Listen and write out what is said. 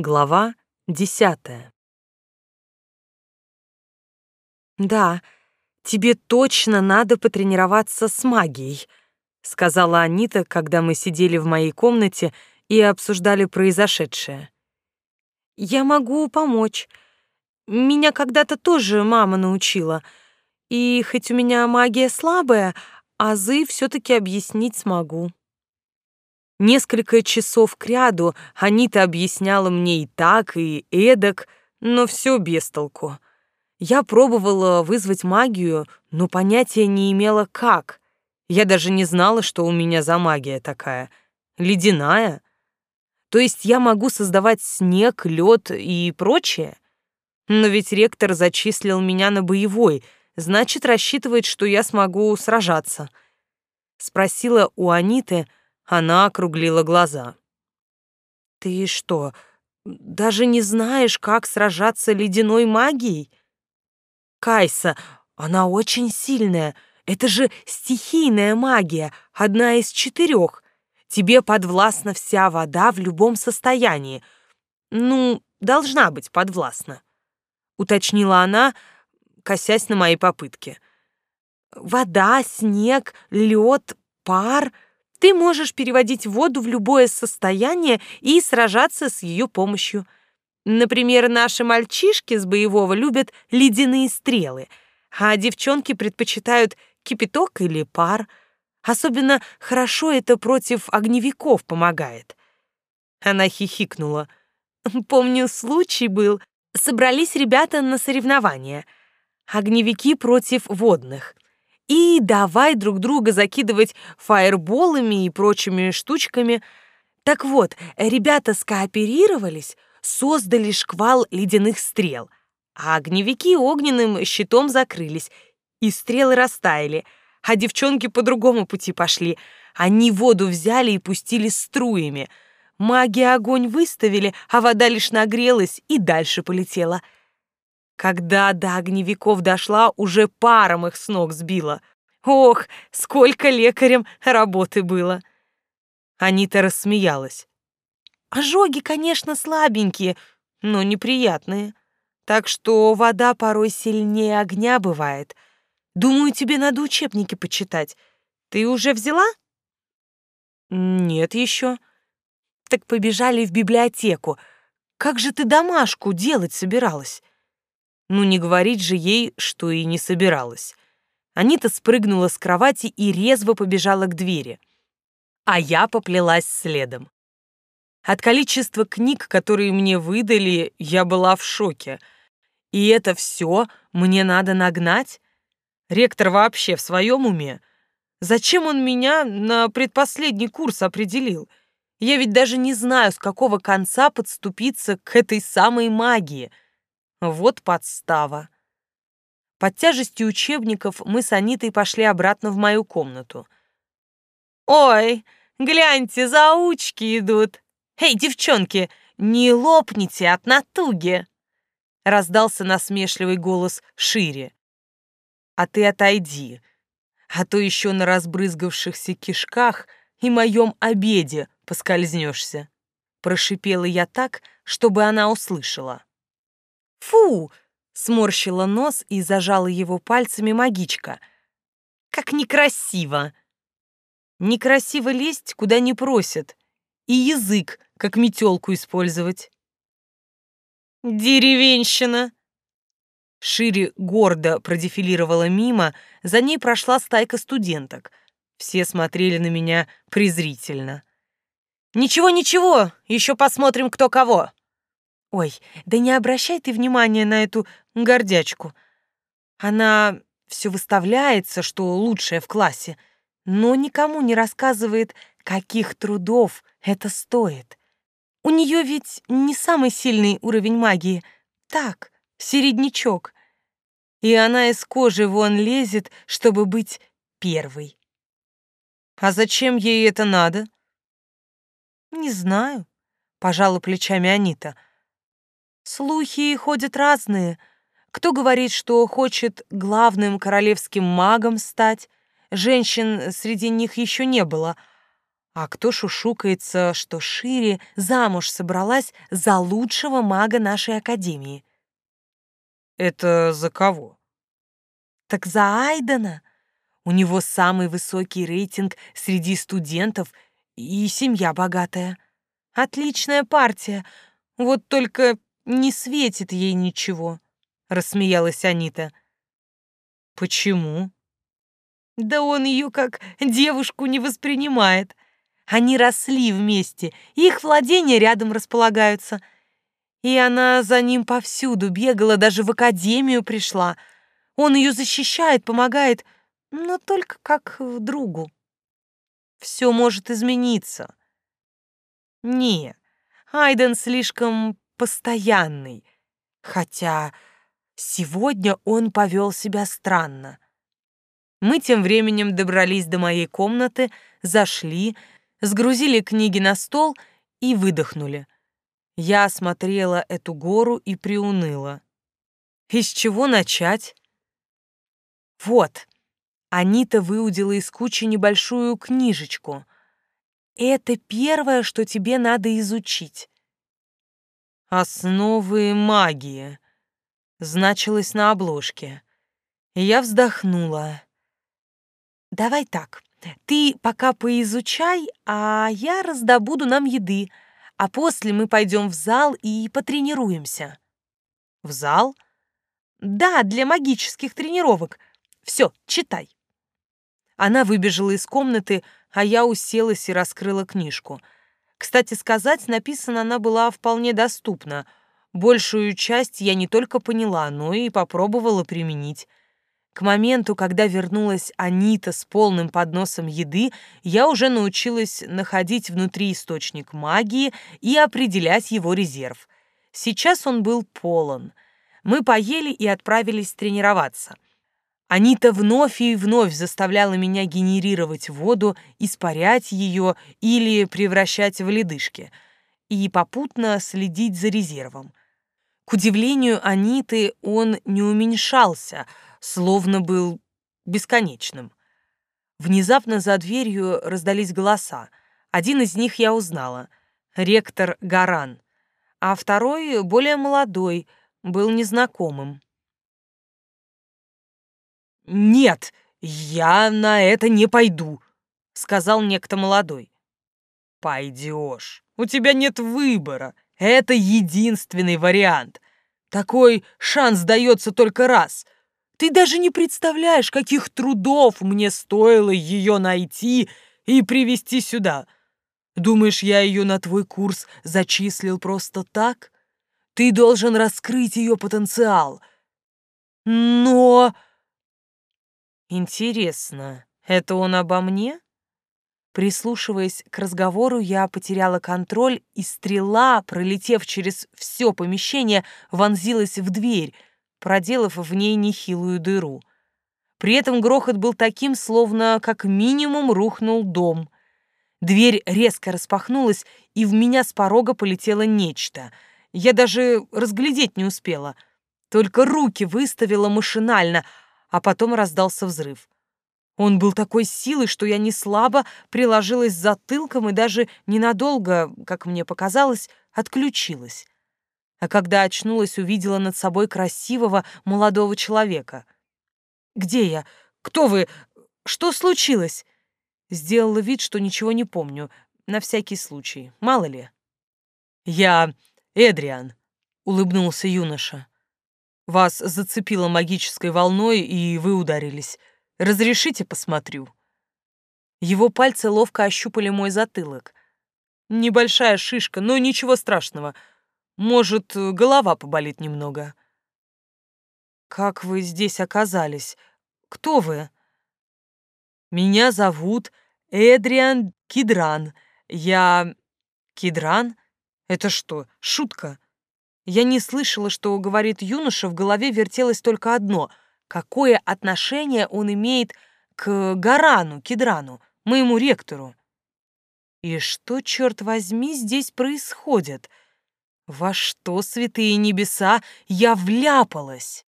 Глава десятая. «Да, тебе точно надо потренироваться с магией», сказала Анита, когда мы сидели в моей комнате и обсуждали произошедшее. «Я могу помочь. Меня когда-то тоже мама научила. И хоть у меня магия слабая, азы все таки объяснить смогу». Несколько часов кряду Анита объясняла мне и так, и эдак, но все без толку. Я пробовала вызвать магию, но понятия не имела как. Я даже не знала, что у меня за магия такая. Ледяная. То есть я могу создавать снег, лед и прочее? Но ведь ректор зачислил меня на боевой, значит, рассчитывает, что я смогу сражаться. Спросила у Аниты, она округлила глаза. «Ты что, даже не знаешь, как сражаться ледяной магией?» «Кайса, она очень сильная. Это же стихийная магия, одна из четырех. Тебе подвластна вся вода в любом состоянии. Ну, должна быть подвластна», — уточнила она, косясь на мои попытки. «Вода, снег, лед, пар — ты можешь переводить воду в любое состояние и сражаться с ее помощью. Например, наши мальчишки с боевого любят ледяные стрелы, а девчонки предпочитают кипяток или пар. Особенно хорошо это против огневиков помогает. Она хихикнула. Помню, случай был. Собрались ребята на соревнования. Огневики против водных и давай друг друга закидывать фаерболами и прочими штучками. Так вот, ребята скооперировались, создали шквал ледяных стрел, а огневики огненным щитом закрылись, и стрелы растаяли, а девчонки по другому пути пошли. Они воду взяли и пустили струями. Маги огонь выставили, а вода лишь нагрелась и дальше полетела — когда до огневиков дошла, уже паром их с ног сбила. Ох, сколько лекарям работы было. Анита рассмеялась. Ожоги, конечно, слабенькие, но неприятные. Так что вода порой сильнее огня бывает. Думаю, тебе надо учебники почитать. Ты уже взяла? Нет еще. Так побежали в библиотеку. Как же ты домашку делать собиралась? Ну не говорить же ей, что и не собиралась. Анита спрыгнула с кровати и резво побежала к двери. А я поплелась следом. От количества книг, которые мне выдали, я была в шоке. И это все мне надо нагнать? Ректор вообще в своем уме? Зачем он меня на предпоследний курс определил? Я ведь даже не знаю, с какого конца подступиться к этой самой магии — вот подстава. Под тяжестью учебников мы с Анитой пошли обратно в мою комнату. «Ой, гляньте, заучки идут! Эй, девчонки, не лопните от натуги!» Раздался насмешливый голос шире. «А ты отойди, а то еще на разбрызгавшихся кишках и моем обеде поскользнешься!» Прошипела я так, чтобы она услышала. «Фу!» — сморщила нос и зажала его пальцами магичка. «Как некрасиво!» «Некрасиво лезть, куда не просят, и язык, как метелку использовать». «Деревенщина!» Шире гордо продефилировала мимо, за ней прошла стайка студенток. Все смотрели на меня презрительно. «Ничего-ничего, еще посмотрим, кто кого!» Ой, да не обращай ты внимания на эту гордячку. Она все выставляется, что лучшая в классе, но никому не рассказывает, каких трудов это стоит. У нее ведь не самый сильный уровень магии. Так, середнячок. И она из кожи вон лезет, чтобы быть первой. А зачем ей это надо? Не знаю, пожала плечами Анита. — Слухи ходят разные. Кто говорит, что хочет главным королевским магом стать, женщин среди них еще не было. А кто шушукается, что Шире замуж собралась за лучшего мага нашей академии? Это за кого? Так за Айдена. У него самый высокий рейтинг среди студентов и семья богатая. Отличная партия. Вот только не светит ей ничего, рассмеялась Анита. Почему? Да он ее как девушку не воспринимает. Они росли вместе, их владения рядом располагаются. И она за ним повсюду бегала, даже в академию пришла. Он ее защищает, помогает, но только как другу. Все может измениться. Не, Айден слишком постоянный. Хотя сегодня он повел себя странно. Мы тем временем добрались до моей комнаты, зашли, сгрузили книги на стол и выдохнули. Я осмотрела эту гору и приуныла. Из чего начать? Вот, Анита выудила из кучи небольшую книжечку. Это первое, что тебе надо изучить. «Основы магии», значилось на обложке. Я вздохнула. «Давай так. Ты пока поизучай, а я раздобуду нам еды, а после мы пойдем в зал и потренируемся. В зал? Да, для магических тренировок. Все, читай. Она выбежала из комнаты, а я уселась и раскрыла книжку. Кстати сказать, написана она была вполне доступна. Большую часть я не только поняла, но и попробовала применить. К моменту, когда вернулась Анита с полным подносом еды, я уже научилась находить внутри источник магии и определять его резерв. Сейчас он был полон. Мы поели и отправились тренироваться. Анита вновь и вновь заставляла меня генерировать воду, испарять ее или превращать в ледышки, и попутно следить за резервом. К удивлению Аниты, он не уменьшался — словно был бесконечным. Внезапно за дверью раздались голоса. Один из них я узнала — ректор Гаран, а второй, более молодой, был незнакомым. «Нет, я на это не пойду», — сказал некто молодой. «Пойдешь. У тебя нет выбора. Это единственный вариант. Такой шанс дается только раз — ты даже не представляешь, каких трудов мне стоило ее найти и привести сюда. Думаешь, я ее на твой курс зачислил просто так? Ты должен раскрыть ее потенциал. Но... Интересно, это он обо мне? Прислушиваясь к разговору, я потеряла контроль, и стрела, пролетев через все помещение, вонзилась в дверь — проделав в ней нехилую дыру. При этом грохот был таким, словно как минимум рухнул дом. Дверь резко распахнулась, и в меня с порога полетело нечто. Я даже разглядеть не успела. Только руки выставила машинально, а потом раздался взрыв. Он был такой силой, что я не слабо приложилась затылком и даже ненадолго, как мне показалось, отключилась а когда очнулась, увидела над собой красивого молодого человека. «Где я? Кто вы? Что случилось?» Сделала вид, что ничего не помню, на всякий случай, мало ли. «Я Эдриан», — улыбнулся юноша. «Вас зацепило магической волной, и вы ударились. Разрешите посмотрю?» Его пальцы ловко ощупали мой затылок. «Небольшая шишка, но ничего страшного. Может, голова поболит немного. Как вы здесь оказались? Кто вы? Меня зовут Эдриан Кидран. Я... Кидран? Это что, шутка? Я не слышала, что говорит юноша, в голове вертелось только одно. Какое отношение он имеет к Гарану, Кидрану, моему ректору? И что, черт возьми, здесь происходит? — во что, святые небеса, я вляпалась?